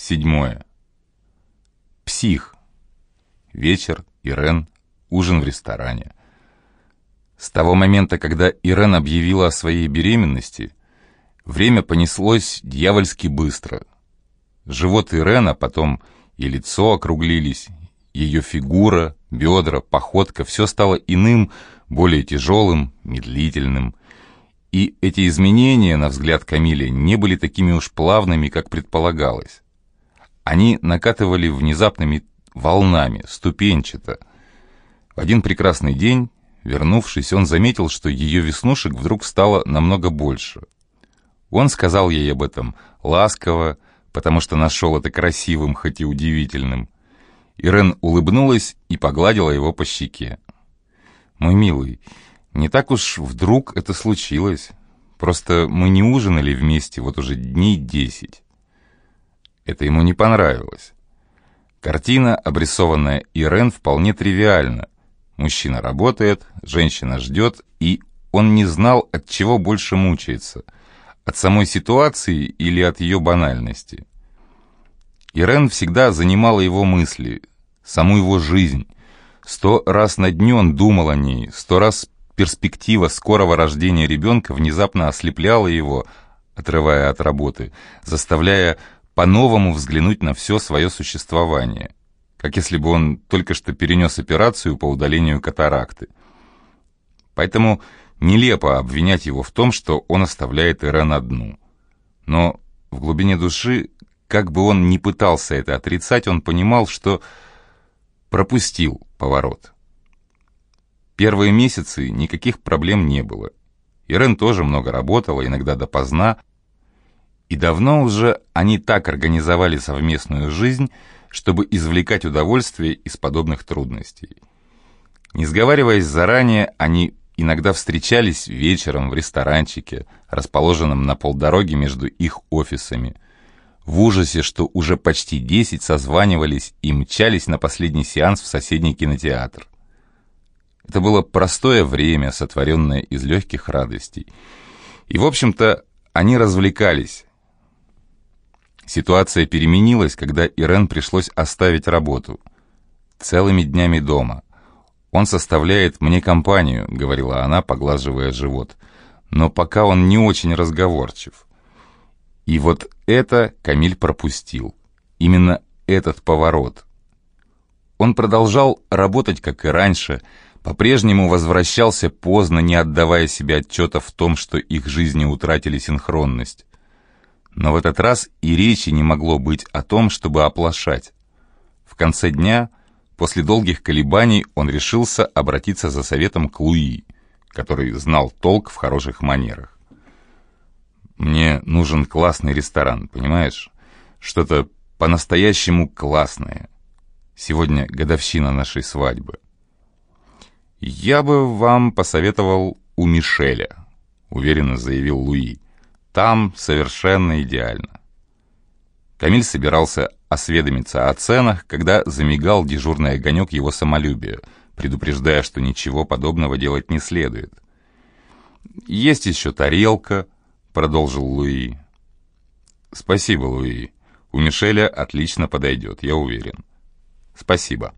Седьмое. Псих. Вечер, Ирен, ужин в ресторане. С того момента, когда Ирен объявила о своей беременности, время понеслось дьявольски быстро. Живот Ирена, потом и лицо округлились, ее фигура, бедра, походка, все стало иным, более тяжелым, медлительным. И эти изменения, на взгляд Камиля, не были такими уж плавными, как предполагалось. Они накатывали внезапными волнами, ступенчато. В один прекрасный день, вернувшись, он заметил, что ее веснушек вдруг стало намного больше. Он сказал ей об этом ласково, потому что нашел это красивым, хоть и удивительным. Ирен улыбнулась и погладила его по щеке. «Мой милый, не так уж вдруг это случилось. Просто мы не ужинали вместе вот уже дней десять». Это ему не понравилось. Картина, обрисованная Ирен, вполне тривиальна. Мужчина работает, женщина ждет, и он не знал, от чего больше мучается – от самой ситуации или от ее банальности. Ирен всегда занимала его мысли, саму его жизнь. Сто раз на дню он думал о ней, сто раз перспектива скорого рождения ребенка внезапно ослепляла его, отрывая от работы, заставляя по-новому взглянуть на все свое существование, как если бы он только что перенес операцию по удалению катаракты. Поэтому нелепо обвинять его в том, что он оставляет Ирен одну. Но в глубине души как бы он ни пытался это отрицать, он понимал, что пропустил поворот. Первые месяцы никаких проблем не было. Ирен тоже много работала, иногда допоздна, и давно уже они так организовали совместную жизнь, чтобы извлекать удовольствие из подобных трудностей. Не сговариваясь заранее, они иногда встречались вечером в ресторанчике, расположенном на полдороге между их офисами – в ужасе, что уже почти десять созванивались и мчались на последний сеанс в соседний кинотеатр. Это было простое время, сотворенное из легких радостей. И, в общем-то, они развлекались. Ситуация переменилась, когда Ирен пришлось оставить работу. Целыми днями дома. «Он составляет мне компанию», — говорила она, поглаживая живот. «Но пока он не очень разговорчив». И вот это Камиль пропустил. Именно этот поворот. Он продолжал работать, как и раньше, по-прежнему возвращался поздно, не отдавая себе отчета в том, что их жизни утратили синхронность. Но в этот раз и речи не могло быть о том, чтобы оплошать. В конце дня, после долгих колебаний, он решился обратиться за советом к Луи, который знал толк в хороших манерах. Мне нужен классный ресторан, понимаешь? Что-то по-настоящему классное. Сегодня годовщина нашей свадьбы. Я бы вам посоветовал у Мишеля, уверенно заявил Луи. Там совершенно идеально. Камиль собирался осведомиться о ценах, когда замигал дежурный огонек его самолюбия, предупреждая, что ничего подобного делать не следует. Есть еще тарелка, продолжил Луи. «Спасибо, Луи. У Мишеля отлично подойдет, я уверен». «Спасибо».